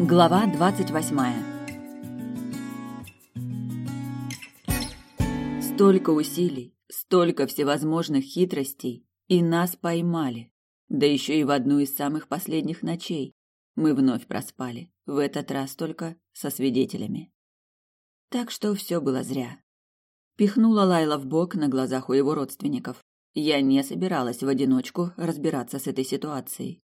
Глава двадцать восьмая Столько усилий, столько всевозможных хитростей, и нас поймали. Да еще и в одну из самых последних ночей. Мы вновь проспали, в этот раз только со свидетелями. Так что все было зря. Пихнула Лайла в бок на глазах у его родственников. Я не собиралась в одиночку разбираться с этой ситуацией.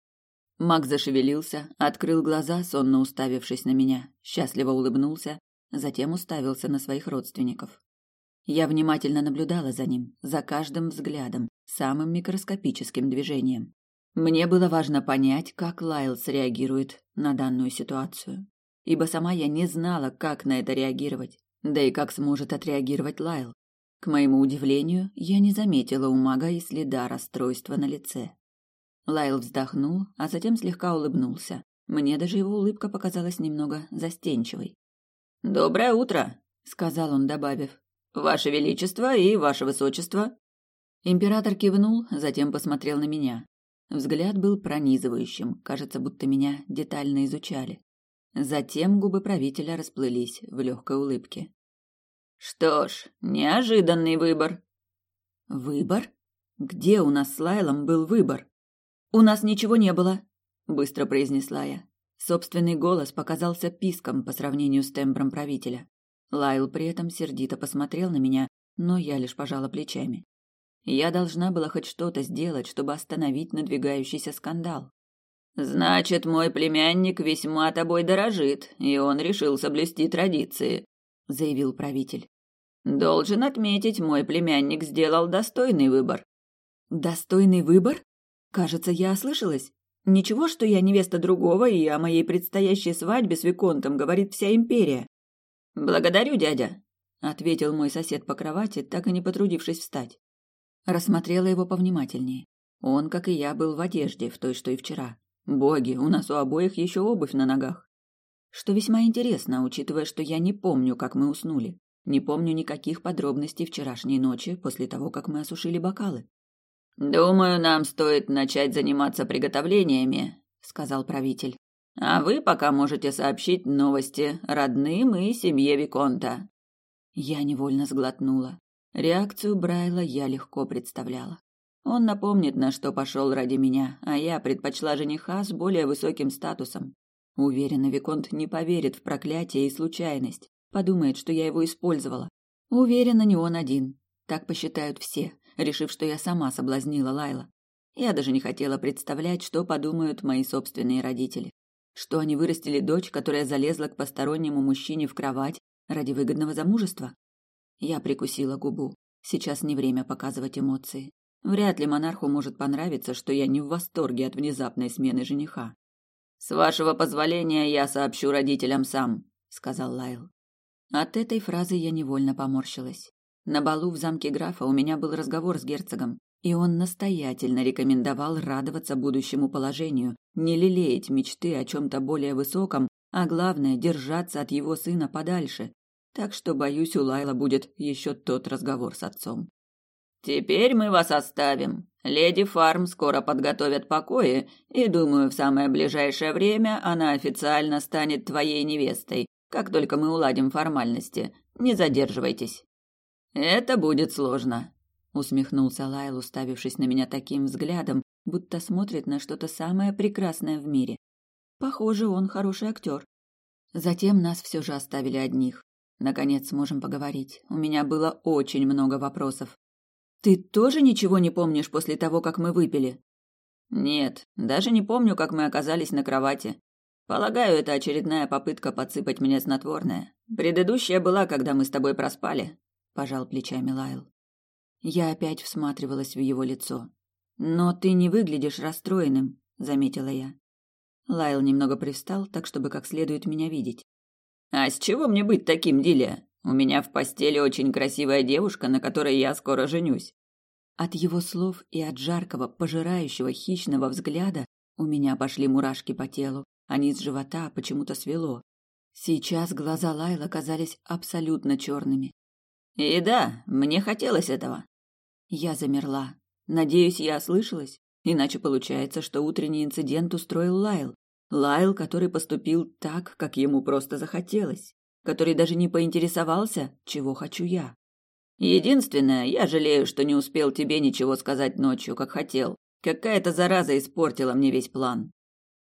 Маг зашевелился, открыл глаза, сонно уставившись на меня, счастливо улыбнулся, затем уставился на своих родственников. Я внимательно наблюдала за ним, за каждым взглядом, самым микроскопическим движением. Мне было важно понять, как Лайл среагирует на данную ситуацию, ибо сама я не знала, как на это реагировать, да и как сможет отреагировать Лайл. К моему удивлению, я не заметила у мага и следа расстройства на лице. Лайл вздохнул, а затем слегка улыбнулся. Мне даже его улыбка показалась немного застенчивой. «Доброе утро», — сказал он, добавив. «Ваше Величество и Ваше Высочество». Император кивнул, затем посмотрел на меня. Взгляд был пронизывающим, кажется, будто меня детально изучали. Затем губы правителя расплылись в легкой улыбке. «Что ж, неожиданный выбор». «Выбор? Где у нас с Лайлом был выбор?» «У нас ничего не было», — быстро произнесла я. Собственный голос показался писком по сравнению с тембром правителя. Лайл при этом сердито посмотрел на меня, но я лишь пожала плечами. Я должна была хоть что-то сделать, чтобы остановить надвигающийся скандал. «Значит, мой племянник весьма тобой дорожит, и он решил соблюсти традиции», — заявил правитель. «Должен отметить, мой племянник сделал достойный выбор». «Достойный выбор?» Кажется, я ослышалась. Ничего, что я невеста другого, и о моей предстоящей свадьбе с Виконтом говорит вся империя. «Благодарю, дядя», — ответил мой сосед по кровати, так и не потрудившись встать. Рассмотрела его повнимательнее. Он, как и я, был в одежде, в той, что и вчера. Боги, у нас у обоих еще обувь на ногах. Что весьма интересно, учитывая, что я не помню, как мы уснули. Не помню никаких подробностей вчерашней ночи после того, как мы осушили бокалы. Думаю, нам стоит начать заниматься приготовлениями, сказал правитель. А вы пока можете сообщить новости родным и семье виконта. Я невольно сглотнула. Реакцию Брайла я легко представляла. Он напомнит, на что пошел ради меня, а я предпочла жениха с более высоким статусом. Уверена, виконт не поверит в проклятие и случайность, подумает, что я его использовала. Уверена, не он один. Так посчитают все, решив, что я сама соблазнила Лайла. Я даже не хотела представлять, что подумают мои собственные родители. Что они вырастили дочь, которая залезла к постороннему мужчине в кровать ради выгодного замужества? Я прикусила губу. Сейчас не время показывать эмоции. Вряд ли монарху может понравиться, что я не в восторге от внезапной смены жениха. «С вашего позволения я сообщу родителям сам», — сказал Лайл. От этой фразы я невольно поморщилась. На балу в замке графа у меня был разговор с герцогом, и он настоятельно рекомендовал радоваться будущему положению, не лелеять мечты о чем-то более высоком, а главное держаться от его сына подальше. Так что, боюсь, у Лайла будет еще тот разговор с отцом. Теперь мы вас оставим. Леди Фарм скоро подготовят покои, и думаю, в самое ближайшее время она официально станет твоей невестой, как только мы уладим формальности. Не задерживайтесь. Это будет сложно, усмехнулся Лайл, уставившись на меня таким взглядом, будто смотрит на что-то самое прекрасное в мире. Похоже, он хороший актер. Затем нас все же оставили одних. Наконец сможем поговорить. У меня было очень много вопросов. Ты тоже ничего не помнишь после того, как мы выпили? Нет, даже не помню, как мы оказались на кровати. Полагаю, это очередная попытка подсыпать мне снотворное. Предыдущая была, когда мы с тобой проспали пожал плечами Лайл. Я опять всматривалась в его лицо. Но ты не выглядишь расстроенным, заметила я. Лайл немного привстал, так чтобы как следует меня видеть. А с чего мне быть таким, Дилия? У меня в постели очень красивая девушка, на которой я скоро женюсь. От его слов и от жаркого, пожирающего хищного взгляда у меня пошли мурашки по телу, а низ живота почему-то свело. Сейчас глаза Лайла казались абсолютно черными, и да, мне хотелось этого. Я замерла. Надеюсь, я ослышалась. Иначе получается, что утренний инцидент устроил Лайл. Лайл, который поступил так, как ему просто захотелось, который даже не поинтересовался, чего хочу я. Единственное, я жалею, что не успел тебе ничего сказать ночью, как хотел. Какая-то зараза испортила мне весь план.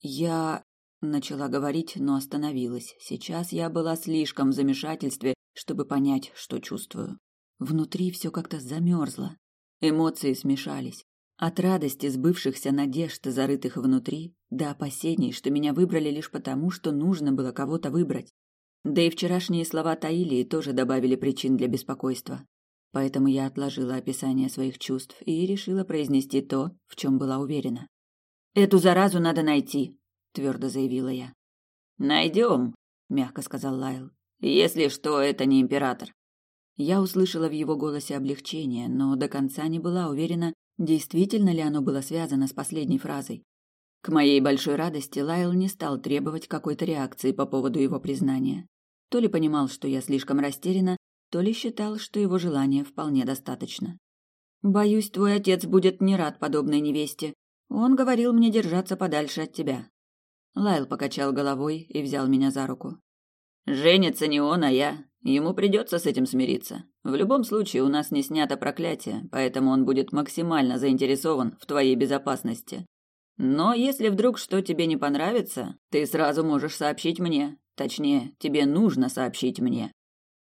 Я начала говорить, но остановилась. Сейчас я была слишком в замешательстве, чтобы понять, что чувствую. Внутри все как-то замерзло. Эмоции смешались. От радости сбывшихся надежд, зарытых внутри, до опасений, что меня выбрали лишь потому, что нужно было кого-то выбрать. Да и вчерашние слова Таилии тоже добавили причин для беспокойства. Поэтому я отложила описание своих чувств и решила произнести то, в чем была уверена. «Эту заразу надо найти», — твердо заявила я. «Найдем», — мягко сказал Лайл. «Если что, это не император». Я услышала в его голосе облегчение, но до конца не была уверена, действительно ли оно было связано с последней фразой. К моей большой радости Лайл не стал требовать какой-то реакции по поводу его признания. То ли понимал, что я слишком растеряна, то ли считал, что его желания вполне достаточно. «Боюсь, твой отец будет не рад подобной невесте. Он говорил мне держаться подальше от тебя». Лайл покачал головой и взял меня за руку. «Женится не он, а я. Ему придется с этим смириться. В любом случае у нас не снято проклятие, поэтому он будет максимально заинтересован в твоей безопасности. Но если вдруг что тебе не понравится, ты сразу можешь сообщить мне. Точнее, тебе нужно сообщить мне.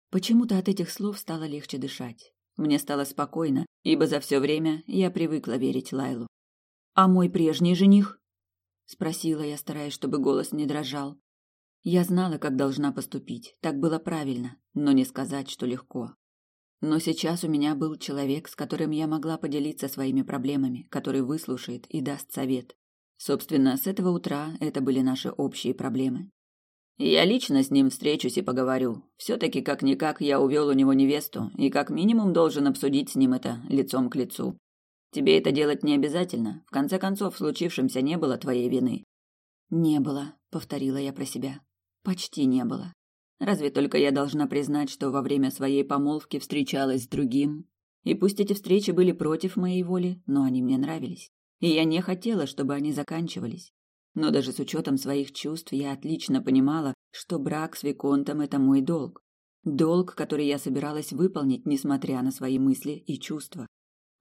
Почему-то от этих слов стало легче дышать. Мне стало спокойно, ибо за все время я привыкла верить Лайлу. А мой прежний жених? Спросила я, стараясь, чтобы голос не дрожал. Я знала, как должна поступить. Так было правильно, но не сказать, что легко. Но сейчас у меня был человек, с которым я могла поделиться своими проблемами, который выслушает и даст совет. Собственно, с этого утра это были наши общие проблемы. Я лично с ним встречусь и поговорю. Все-таки, как-никак, я увел у него невесту, и как минимум должен обсудить с ним это лицом к лицу. Тебе это делать не обязательно. В конце концов, в случившемся не было твоей вины. Не было, повторила я про себя. Почти не было. Разве только я должна признать, что во время своей помолвки встречалась с другим. И пусть эти встречи были против моей воли, но они мне нравились. И я не хотела, чтобы они заканчивались. Но даже с учетом своих чувств я отлично понимала, что брак с Виконтом – это мой долг. Долг, который я собиралась выполнить, несмотря на свои мысли и чувства.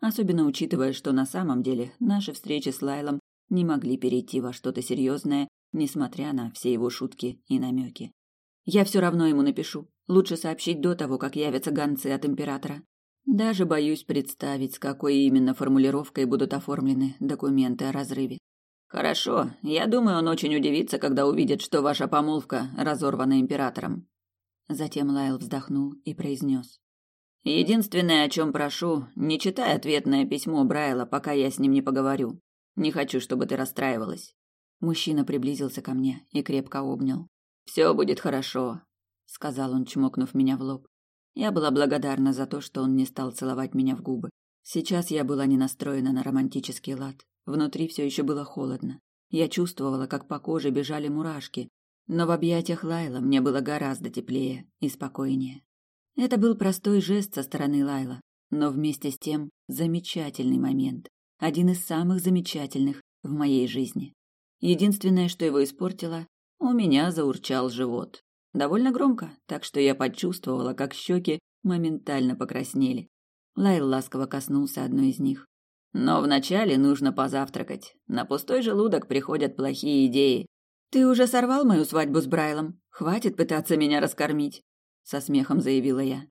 Особенно учитывая, что на самом деле наши встречи с Лайлом не могли перейти во что-то серьезное, несмотря на все его шутки и намеки. Я все равно ему напишу. Лучше сообщить до того, как явятся гонцы от императора. Даже боюсь представить, с какой именно формулировкой будут оформлены документы о разрыве. Хорошо, я думаю, он очень удивится, когда увидит, что ваша помолвка разорвана императором. Затем Лайл вздохнул и произнес. Единственное, о чем прошу, не читай ответное письмо Брайла, пока я с ним не поговорю. Не хочу, чтобы ты расстраивалась. Мужчина приблизился ко мне и крепко обнял. Все будет хорошо, сказал он, чмокнув меня в лоб. Я была благодарна за то, что он не стал целовать меня в губы. Сейчас я была не настроена на романтический лад. Внутри все еще было холодно. Я чувствовала, как по коже бежали мурашки, но в объятиях Лайла мне было гораздо теплее и спокойнее. Это был простой жест со стороны Лайла, но вместе с тем замечательный момент, один из самых замечательных в моей жизни. Единственное, что его испортило, у меня заурчал живот. Довольно громко, так что я почувствовала, как щеки моментально покраснели. Лайл ласково коснулся одной из них. Но вначале нужно позавтракать. На пустой желудок приходят плохие идеи. Ты уже сорвал мою свадьбу с Брайлом. Хватит пытаться меня раскормить, со смехом заявила я.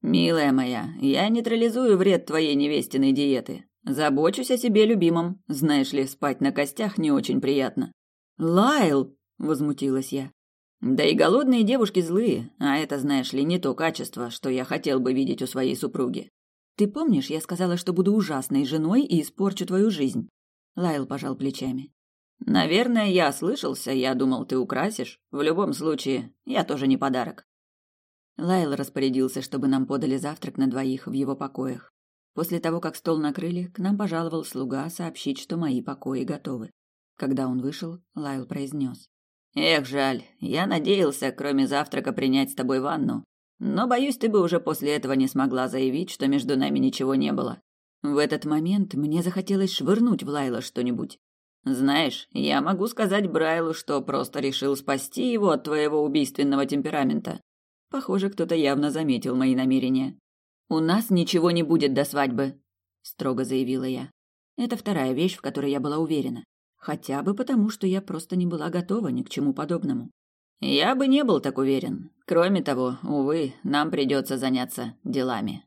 Милая моя, я нейтрализую вред твоей невестиной диеты. Забочусь о себе любимом. Знаешь ли, спать на костях не очень приятно. Лайл, возмутилась я. Да и голодные девушки злые, а это, знаешь ли, не то качество, что я хотел бы видеть у своей супруги. Ты помнишь, я сказала, что буду ужасной женой и испорчу твою жизнь? Лайл пожал плечами. Наверное, я ослышался, я думал, ты украсишь. В любом случае, я тоже не подарок. Лайл распорядился, чтобы нам подали завтрак на двоих в его покоях. После того, как стол накрыли, к нам пожаловал слуга сообщить, что мои покои готовы. Когда он вышел, Лайл произнес. «Эх, жаль, я надеялся, кроме завтрака, принять с тобой ванну. Но, боюсь, ты бы уже после этого не смогла заявить, что между нами ничего не было. В этот момент мне захотелось швырнуть в Лайла что-нибудь. Знаешь, я могу сказать Брайлу, что просто решил спасти его от твоего убийственного темперамента. Похоже, кто-то явно заметил мои намерения. У нас ничего не будет до свадьбы, строго заявила я. Это вторая вещь, в которой я была уверена. Хотя бы потому, что я просто не была готова ни к чему подобному. Я бы не был так уверен. Кроме того, увы, нам придется заняться делами.